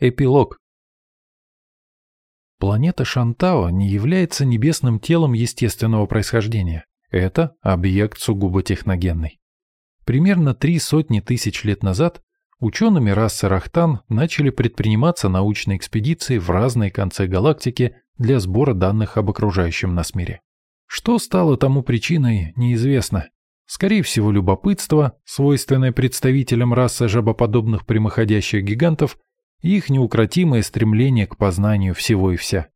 Эпилог. Планета Шантао не является небесным телом естественного происхождения. Это объект сугубо техногенный. Примерно три сотни тысяч лет назад учеными расы Рахтан начали предприниматься научные экспедиции в разные концы галактики для сбора данных об окружающем нас мире. Что стало тому причиной, неизвестно. Скорее всего, любопытство, свойственное представителям расы жабоподобных прямоходящих гигантов, и их неукротимое стремление к познанию всего и вся.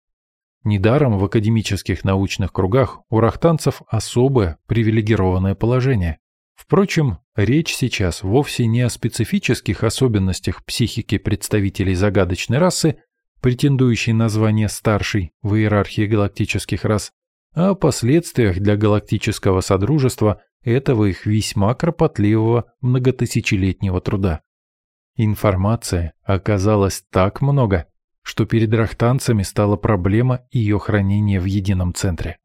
Недаром в академических научных кругах у рахтанцев особое привилегированное положение. Впрочем, речь сейчас вовсе не о специфических особенностях психики представителей загадочной расы, претендующей на звание старшей в иерархии галактических рас, а о последствиях для галактического содружества этого их весьма кропотливого многотысячелетнего труда. Информации оказалось так много, что перед рахтанцами стала проблема ее хранения в едином центре.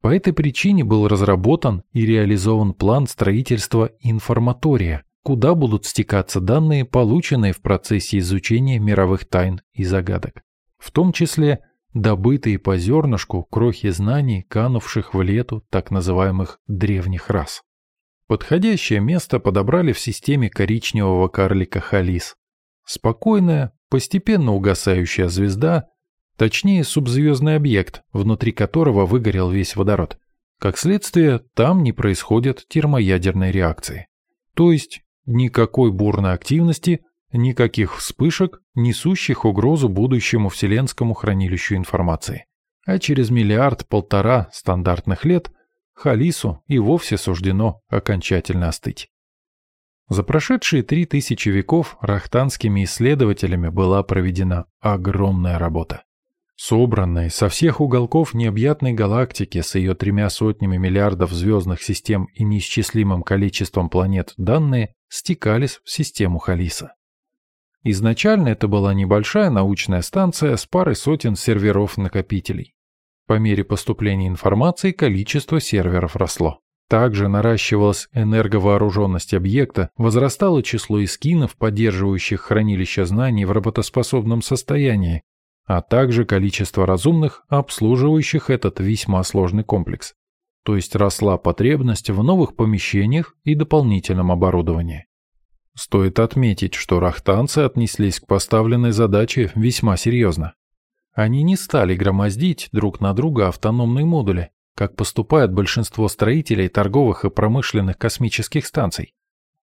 По этой причине был разработан и реализован план строительства информатория, куда будут стекаться данные, полученные в процессе изучения мировых тайн и загадок. В том числе добытые по зернышку крохи знаний, канувших в лету так называемых древних рас. Подходящее место подобрали в системе коричневого карлика Халис. Спокойная, постепенно угасающая звезда, точнее субзвездный объект, внутри которого выгорел весь водород. Как следствие, там не происходят термоядерной реакции. То есть никакой бурной активности, никаких вспышек, несущих угрозу будущему вселенскому хранилищу информации. А через миллиард-полтора стандартных лет – Халису и вовсе суждено окончательно остыть. За прошедшие три тысячи веков рахтанскими исследователями была проведена огромная работа. Собранные со всех уголков необъятной галактики с ее тремя сотнями миллиардов звездных систем и неисчислимым количеством планет данные стекались в систему Халиса. Изначально это была небольшая научная станция с парой сотен серверов-накопителей. По мере поступления информации количество серверов росло. Также наращивалась энерговооруженность объекта, возрастало число эскинов, поддерживающих хранилище знаний в работоспособном состоянии, а также количество разумных, обслуживающих этот весьма сложный комплекс. То есть росла потребность в новых помещениях и дополнительном оборудовании. Стоит отметить, что рахтанцы отнеслись к поставленной задаче весьма серьезно. Они не стали громоздить друг на друга автономные модули, как поступает большинство строителей торговых и промышленных космических станций.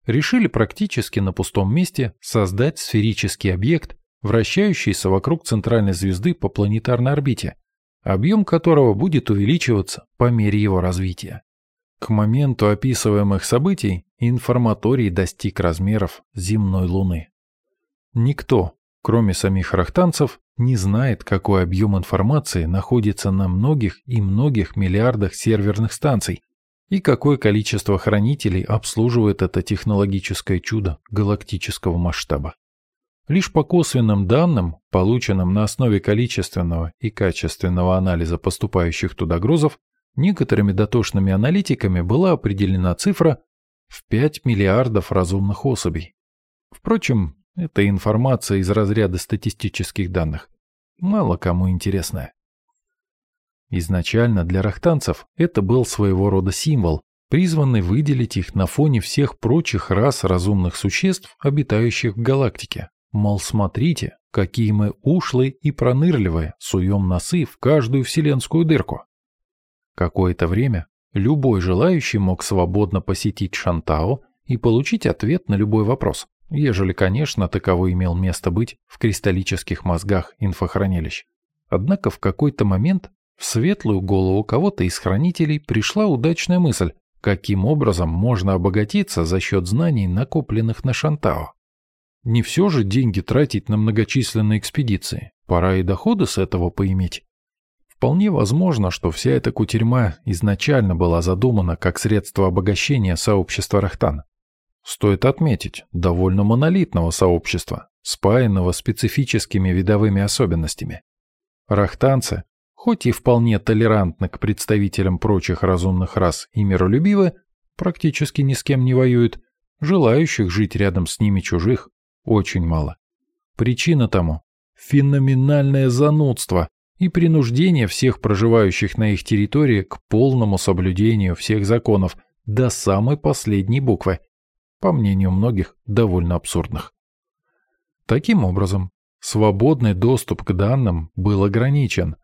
Решили практически на пустом месте создать сферический объект, вращающийся вокруг центральной звезды по планетарной орбите, объем которого будет увеличиваться по мере его развития. К моменту описываемых событий информаторий достиг размеров земной Луны. Никто, кроме самих рахтанцев, не знает, какой объем информации находится на многих и многих миллиардах серверных станций и какое количество хранителей обслуживает это технологическое чудо галактического масштаба. Лишь по косвенным данным, полученным на основе количественного и качественного анализа поступающих туда грузов, некоторыми дотошными аналитиками была определена цифра в 5 миллиардов разумных особей. Впрочем, это информация из разряда статистических данных. Мало кому интересная. Изначально для рахтанцев это был своего рода символ, призванный выделить их на фоне всех прочих рас разумных существ, обитающих в галактике. Мол, смотрите, какие мы ушлые и пронырливые, суем носы в каждую вселенскую дырку. Какое-то время любой желающий мог свободно посетить Шантао и получить ответ на любой вопрос ежели, конечно, таково имел место быть в кристаллических мозгах инфохранилищ. Однако в какой-то момент в светлую голову кого-то из хранителей пришла удачная мысль, каким образом можно обогатиться за счет знаний, накопленных на Шантао. Не все же деньги тратить на многочисленные экспедиции, пора и доходы с этого поиметь. Вполне возможно, что вся эта кутерьма изначально была задумана как средство обогащения сообщества Рахтан. Стоит отметить, довольно монолитного сообщества, спаянного специфическими видовыми особенностями. Рахтанцы, хоть и вполне толерантны к представителям прочих разумных рас и миролюбивы, практически ни с кем не воюют, желающих жить рядом с ними чужих очень мало. Причина тому феноменальное занудство и принуждение всех проживающих на их территории к полному соблюдению всех законов до самой последней буквы, по мнению многих, довольно абсурдных. Таким образом, свободный доступ к данным был ограничен,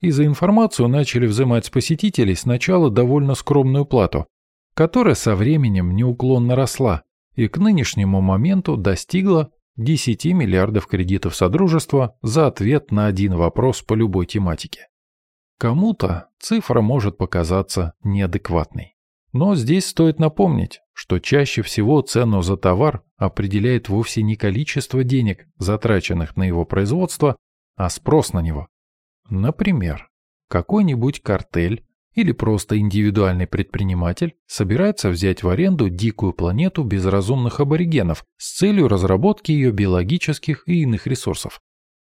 и за информацию начали взимать с посетителей сначала довольно скромную плату, которая со временем неуклонно росла и к нынешнему моменту достигла 10 миллиардов кредитов Содружества за ответ на один вопрос по любой тематике. Кому-то цифра может показаться неадекватной. Но здесь стоит напомнить, что чаще всего цену за товар определяет вовсе не количество денег, затраченных на его производство, а спрос на него. Например, какой-нибудь картель или просто индивидуальный предприниматель собирается взять в аренду дикую планету без разумных аборигенов с целью разработки ее биологических и иных ресурсов.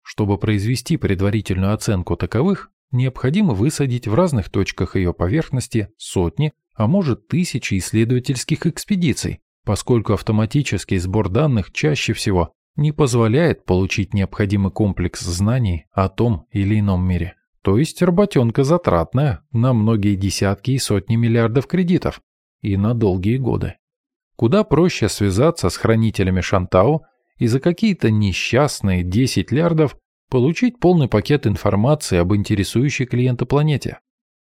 Чтобы произвести предварительную оценку таковых, необходимо высадить в разных точках ее поверхности сотни, а может тысячи исследовательских экспедиций, поскольку автоматический сбор данных чаще всего не позволяет получить необходимый комплекс знаний о том или ином мире. То есть работенка затратная на многие десятки и сотни миллиардов кредитов и на долгие годы. Куда проще связаться с хранителями Шантау и за какие-то несчастные 10 лярдов получить полный пакет информации об интересующей клиента планете,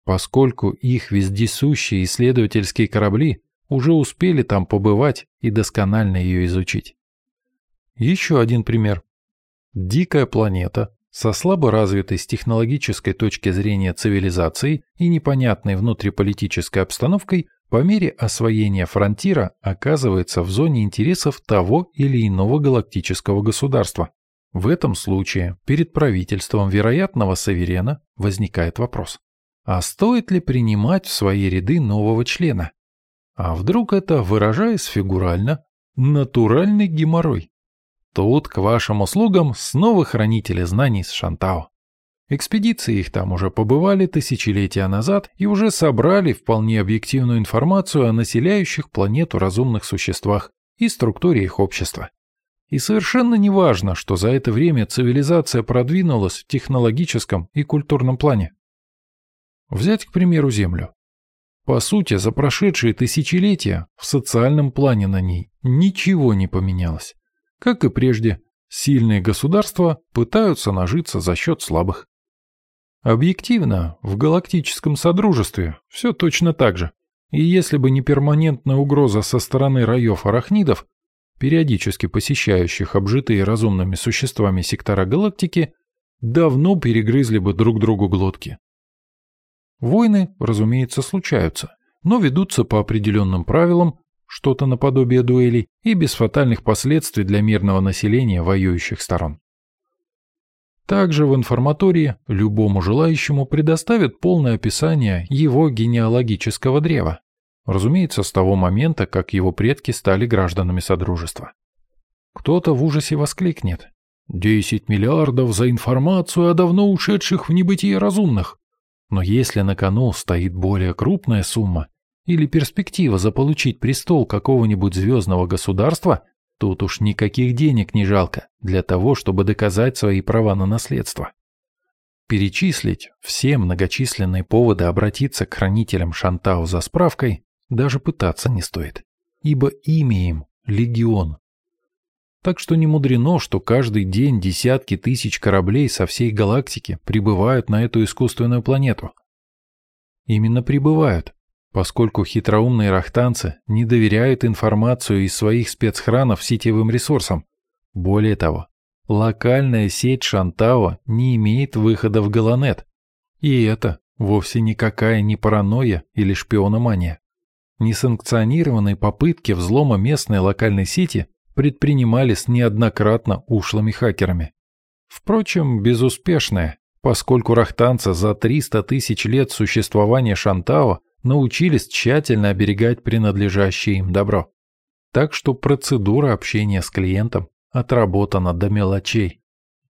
поскольку их вездесущие исследовательские корабли уже успели там побывать и досконально ее изучить. Еще один пример. Дикая планета со слабо развитой с технологической точки зрения цивилизацией и непонятной внутриполитической обстановкой по мере освоения фронтира оказывается в зоне интересов того или иного галактического государства. В этом случае перед правительством вероятного Саверена возникает вопрос. А стоит ли принимать в свои ряды нового члена? А вдруг это, выражаясь фигурально, натуральный геморрой? Тут к вашим услугам снова хранители знаний с Шантао. Экспедиции их там уже побывали тысячелетия назад и уже собрали вполне объективную информацию о населяющих планету разумных существах и структуре их общества. И совершенно не важно, что за это время цивилизация продвинулась в технологическом и культурном плане. Взять, к примеру, Землю. По сути, за прошедшие тысячелетия в социальном плане на ней ничего не поменялось. Как и прежде, сильные государства пытаются нажиться за счет слабых. Объективно, в галактическом содружестве все точно так же. И если бы не перманентная угроза со стороны раев арахнидов, периодически посещающих обжитые разумными существами сектора галактики, давно перегрызли бы друг другу глотки. Войны, разумеется, случаются, но ведутся по определенным правилам, что-то наподобие дуэлей, и без фатальных последствий для мирного населения воюющих сторон. Также в информатории любому желающему предоставят полное описание его генеалогического древа, разумеется, с того момента, как его предки стали гражданами Содружества. Кто-то в ужасе воскликнет. «Десять миллиардов за информацию о давно ушедших в небытие разумных!» Но если на кону стоит более крупная сумма, или перспектива заполучить престол какого-нибудь звездного государства, тут уж никаких денег не жалко для того, чтобы доказать свои права на наследство. Перечислить все многочисленные поводы обратиться к хранителям Шантау за справкой даже пытаться не стоит, ибо имя им – легион. Так что не мудрено, что каждый день десятки тысяч кораблей со всей галактики прибывают на эту искусственную планету. Именно прибывают, поскольку хитроумные рахтанцы не доверяют информацию из своих спецхранов сетевым ресурсам. Более того, локальная сеть Шантао не имеет выхода в Галанет. И это вовсе никакая не паранойя или шпиономания. Несанкционированные попытки взлома местной локальной сети предпринимались неоднократно ушлыми хакерами. Впрочем, безуспешные, поскольку рахтанцы за 300 тысяч лет существования Шантао научились тщательно оберегать принадлежащее им добро. Так что процедура общения с клиентом отработана до мелочей.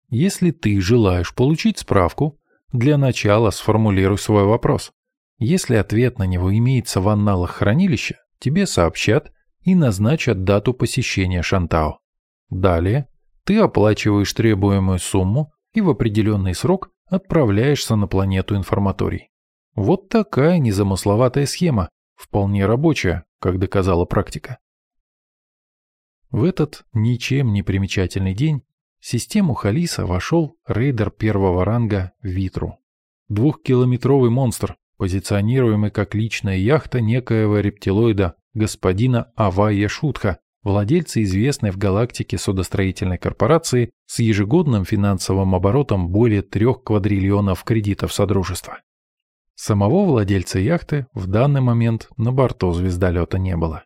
Если ты желаешь получить справку, для начала сформулируй свой вопрос. Если ответ на него имеется в анналах хранилища, тебе сообщат и назначат дату посещения Шантао. Далее Ты оплачиваешь требуемую сумму и в определенный срок отправляешься на планету информаторий. Вот такая незамысловатая схема, вполне рабочая, как доказала практика. В этот ничем не примечательный день в систему Халиса вошел рейдер первого ранга Витру. Двухкилометровый монстр, позиционируемый как личная яхта некоего рептилоида господина Авая Шутха, владельца известной в галактике судостроительной корпорации с ежегодным финансовым оборотом более трех квадриллионов кредитов Содружества. Самого владельца яхты в данный момент на борту звездолета не было.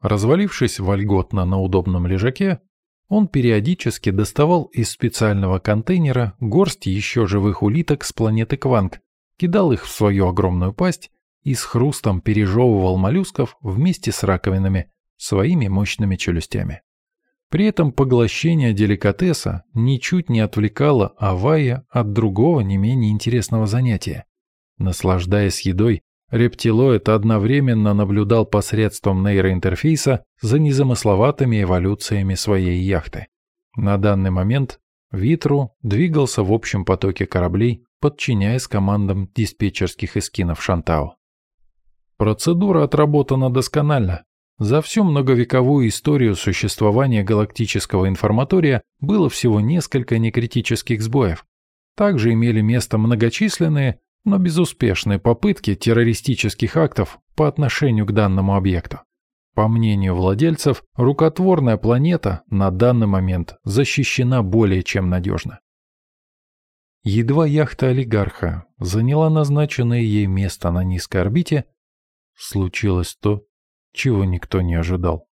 Развалившись вольготно на удобном лежаке, он периодически доставал из специального контейнера горсть еще живых улиток с планеты Кванг, кидал их в свою огромную пасть и с хрустом пережевывал моллюсков вместе с раковинами своими мощными челюстями. При этом поглощение деликатеса ничуть не отвлекало Авая от другого не менее интересного занятия. Наслаждаясь едой, рептилоид одновременно наблюдал посредством нейроинтерфейса за незамысловатыми эволюциями своей яхты. На данный момент Витру двигался в общем потоке кораблей, подчиняясь командам диспетчерских эскинов Шантао. Процедура отработана досконально. За всю многовековую историю существования галактического информатория было всего несколько некритических сбоев. Также имели место многочисленные, но безуспешные попытки террористических актов по отношению к данному объекту. По мнению владельцев, рукотворная планета на данный момент защищена более чем надежно. Едва яхта олигарха заняла назначенное ей место на низкой орбите, случилось то, чего никто не ожидал.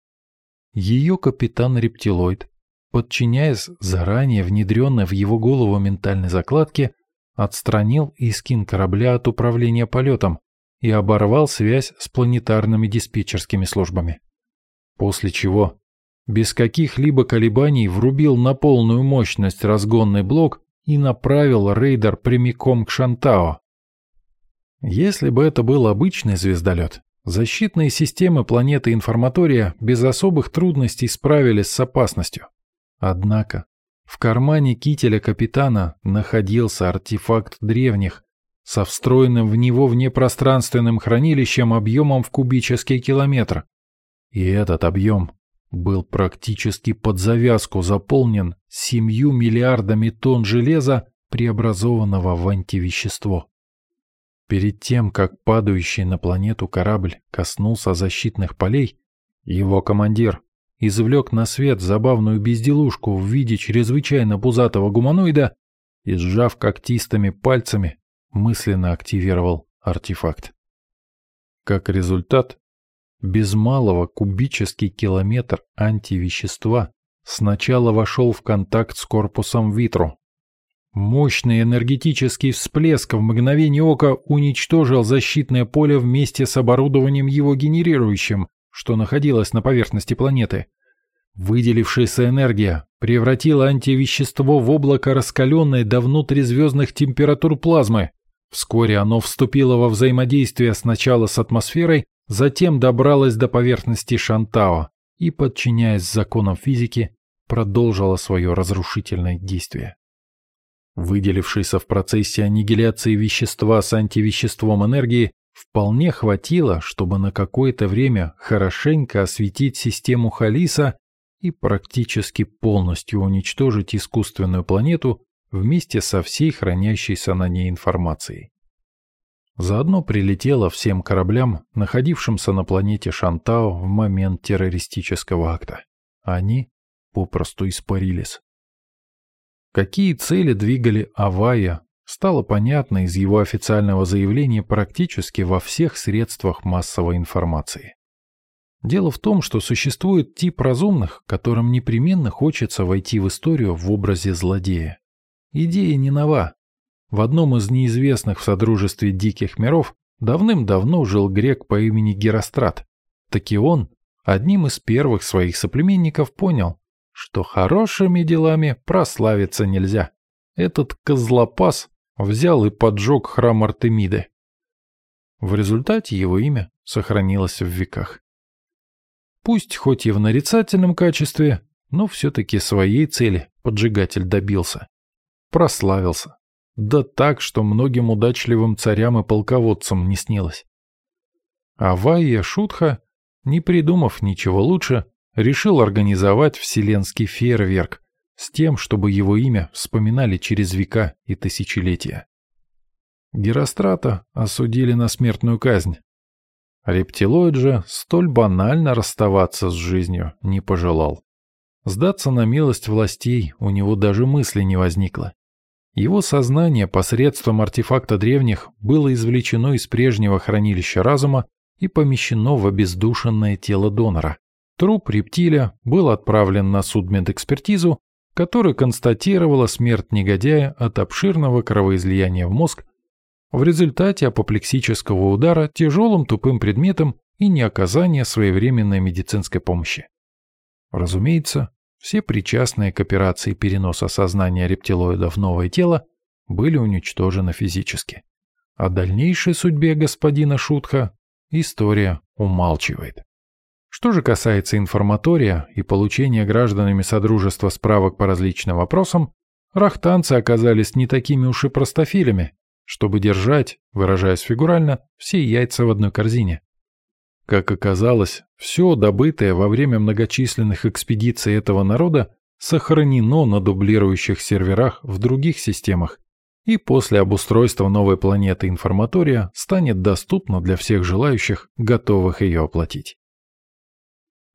Ее капитан-рептилоид, подчиняясь заранее внедренной в его голову ментальной закладке, отстранил Искин корабля от управления полетом и оборвал связь с планетарными диспетчерскими службами. После чего, без каких-либо колебаний, врубил на полную мощность разгонный блок и направил рейдер прямиком к Шантао. Если бы это был обычный звездолет, защитные системы планеты Информатория без особых трудностей справились с опасностью. Однако в кармане кителя капитана находился артефакт древних со встроенным в него внепространственным хранилищем объемом в кубический километр. И этот объем был практически под завязку заполнен семью миллиардами тонн железа, преобразованного в антивещество. Перед тем, как падающий на планету корабль коснулся защитных полей, его командир извлек на свет забавную безделушку в виде чрезвычайно пузатого гуманоида и, сжав когтистыми пальцами, мысленно активировал артефакт. Как результат, без малого кубический километр антивещества сначала вошел в контакт с корпусом Витру. Мощный энергетический всплеск в мгновение ока уничтожил защитное поле вместе с оборудованием его генерирующим, что находилось на поверхности планеты. Выделившаяся энергия превратила антивещество в облако раскаленной до внутризвездных температур плазмы. Вскоре оно вступило во взаимодействие сначала с атмосферой, затем добралось до поверхности Шантао и, подчиняясь законам физики, продолжило свое разрушительное действие. Выделившийся в процессе аннигиляции вещества с антивеществом энергии Вполне хватило, чтобы на какое-то время хорошенько осветить систему Халиса и практически полностью уничтожить искусственную планету вместе со всей хранящейся на ней информацией. Заодно прилетело всем кораблям, находившимся на планете Шантао в момент террористического акта. Они попросту испарились. Какие цели двигали Авая стало понятно из его официального заявления практически во всех средствах массовой информации. Дело в том, что существует тип разумных, которым непременно хочется войти в историю в образе злодея. Идея не нова. В одном из неизвестных в Содружестве Диких Миров давным-давно жил грек по имени Герострат. Таки он, одним из первых своих соплеменников, понял, что хорошими делами прославиться нельзя. Этот козлопас взял и поджег храм Артемиды. В результате его имя сохранилось в веках. Пусть хоть и в нарицательном качестве, но все-таки своей цели поджигатель добился. Прославился. Да так, что многим удачливым царям и полководцам не снилось. А Вайя Шутха, не придумав ничего лучше, решил организовать вселенский фейерверк с тем, чтобы его имя вспоминали через века и тысячелетия. Герострата осудили на смертную казнь. Рептилоид же столь банально расставаться с жизнью не пожелал. Сдаться на милость властей у него даже мысли не возникло. Его сознание посредством артефакта древних было извлечено из прежнего хранилища разума и помещено в обездушенное тело донора. Труп рептиля был отправлен на судмедэкспертизу, которая констатировала смерть негодяя от обширного кровоизлияния в мозг в результате апоплексического удара тяжелым тупым предметом и неоказания своевременной медицинской помощи. Разумеется, все причастные к операции переноса сознания рептилоида в новое тело были уничтожены физически. О дальнейшей судьбе господина Шутха история умалчивает. Что же касается информатория и получения гражданами Содружества справок по различным вопросам, рахтанцы оказались не такими уж и простофилями, чтобы держать, выражаясь фигурально, все яйца в одной корзине. Как оказалось, все добытое во время многочисленных экспедиций этого народа сохранено на дублирующих серверах в других системах и после обустройства новой планеты информатория станет доступно для всех желающих, готовых ее оплатить.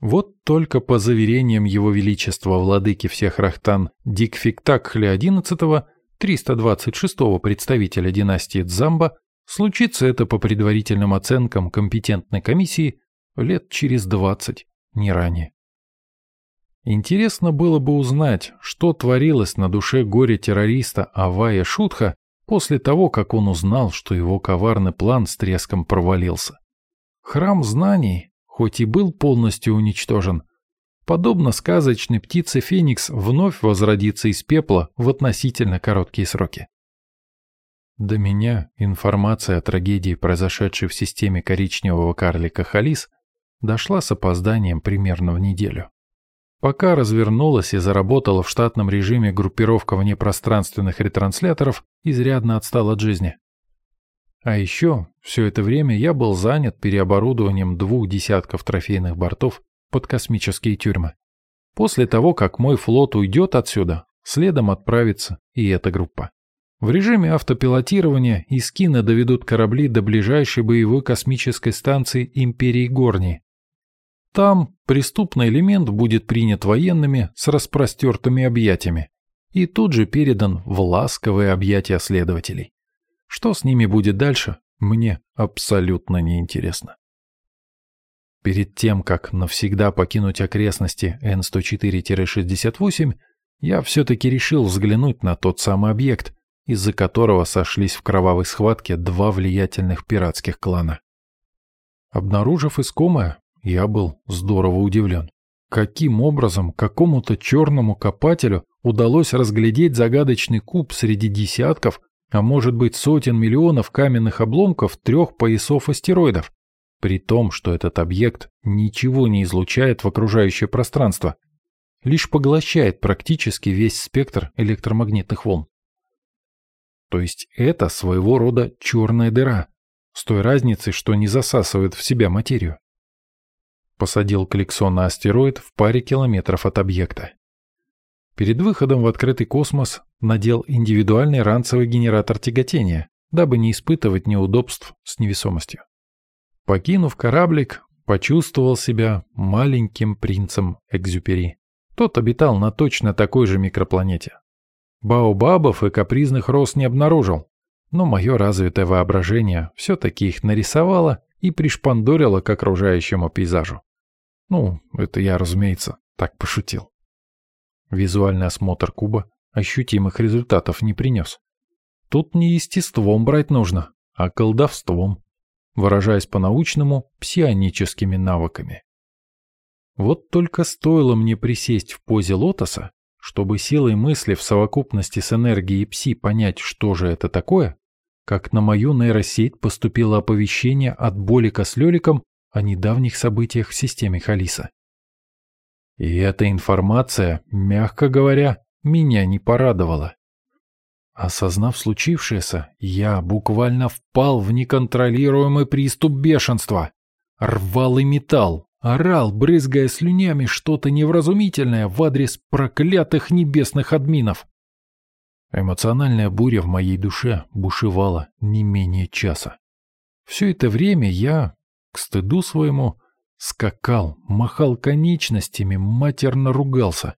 Вот только по заверениям Его Величества Владыки всех Рахтан Дикфиктакхля XI, 326-го представителя династии Дзамба, Случится это по предварительным оценкам компетентной комиссии лет через 20, не ранее. Интересно было бы узнать, что творилось на душе горе-террориста Авая Шутха после того, как он узнал, что его коварный план с треском провалился. Храм знаний, хоть и был полностью уничтожен, подобно сказочной птице Феникс вновь возродится из пепла в относительно короткие сроки. До меня информация о трагедии, произошедшей в системе коричневого карлика Халис, дошла с опозданием примерно в неделю. Пока развернулась и заработала в штатном режиме группировка внепространственных ретрансляторов, изрядно отстала от жизни. А еще все это время я был занят переоборудованием двух десятков трофейных бортов под космические тюрьмы. После того, как мой флот уйдет отсюда, следом отправится и эта группа. В режиме автопилотирования Искина доведут корабли до ближайшей боевой космической станции Империи Горни. Там преступный элемент будет принят военными с распростертыми объятиями и тут же передан в ласковые объятия следователей. Что с ними будет дальше, мне абсолютно неинтересно. Перед тем, как навсегда покинуть окрестности Н-104-68, я все-таки решил взглянуть на тот самый объект, из-за которого сошлись в кровавой схватке два влиятельных пиратских клана. Обнаружив искомое, я был здорово удивлен. Каким образом какому-то черному копателю удалось разглядеть загадочный куб среди десятков, а может быть сотен миллионов каменных обломков трех поясов астероидов, при том, что этот объект ничего не излучает в окружающее пространство, лишь поглощает практически весь спектр электромагнитных волн. То есть это своего рода черная дыра, с той разницей, что не засасывает в себя материю. Посадил Кликсон на астероид в паре километров от объекта. Перед выходом в открытый космос надел индивидуальный ранцевый генератор тяготения, дабы не испытывать неудобств с невесомостью. Покинув кораблик, почувствовал себя маленьким принцем Экзюпери. Тот обитал на точно такой же микропланете, Баобабов и капризных роз не обнаружил, но мое развитое воображение все-таки их нарисовало и пришпандорило к окружающему пейзажу. Ну, это я, разумеется, так пошутил. Визуальный осмотр куба ощутимых результатов не принес. Тут не естеством брать нужно, а колдовством, выражаясь по-научному, псионическими навыками. Вот только стоило мне присесть в позе лотоса, чтобы силой мысли в совокупности с энергией пси понять, что же это такое, как на мою нейросеть поступило оповещение от Болика с Лёликом о недавних событиях в системе Халиса. И эта информация, мягко говоря, меня не порадовала. Осознав случившееся, я буквально впал в неконтролируемый приступ бешенства. Рвал и металл, орал, брызгая слюнями что-то невразумительное в адрес проклятых небесных админов. Эмоциональная буря в моей душе бушевала не менее часа. Все это время я, к стыду своему, скакал, махал конечностями, матерно ругался.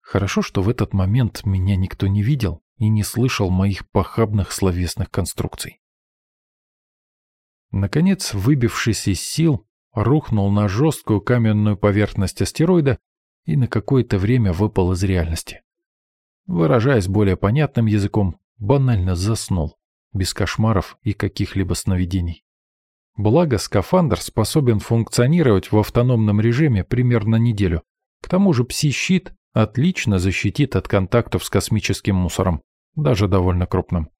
Хорошо, что в этот момент меня никто не видел и не слышал моих похабных словесных конструкций. Наконец, выбившись из сил, рухнул на жесткую каменную поверхность астероида и на какое-то время выпал из реальности. Выражаясь более понятным языком, банально заснул, без кошмаров и каких-либо сновидений. Благо, скафандр способен функционировать в автономном режиме примерно неделю. К тому же пси-щит отлично защитит от контактов с космическим мусором, даже довольно крупным.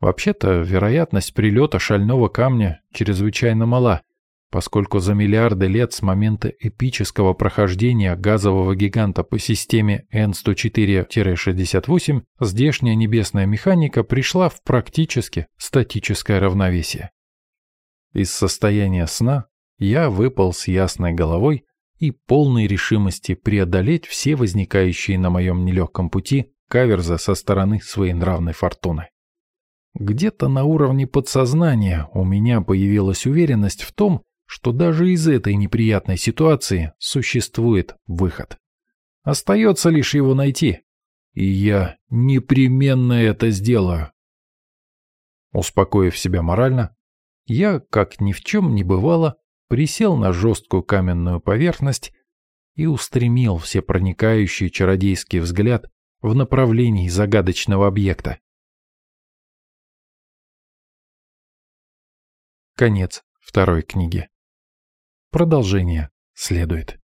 Вообще-то, вероятность прилета шального камня чрезвычайно мала – поскольку за миллиарды лет с момента эпического прохождения газового гиганта по системе N104-68 здешняя небесная механика пришла в практически статическое равновесие. Из состояния сна я выпал с ясной головой и полной решимости преодолеть все возникающие на моем нелегком пути каверза со стороны своей нравной фортуны. Где-то на уровне подсознания у меня появилась уверенность в том, что даже из этой неприятной ситуации существует выход. Остается лишь его найти. И я непременно это сделаю. Успокоив себя морально, я, как ни в чем не бывало, присел на жесткую каменную поверхность и устремил всепроникающий чародейский взгляд в направлении загадочного объекта. Конец второй книги. Продолжение следует.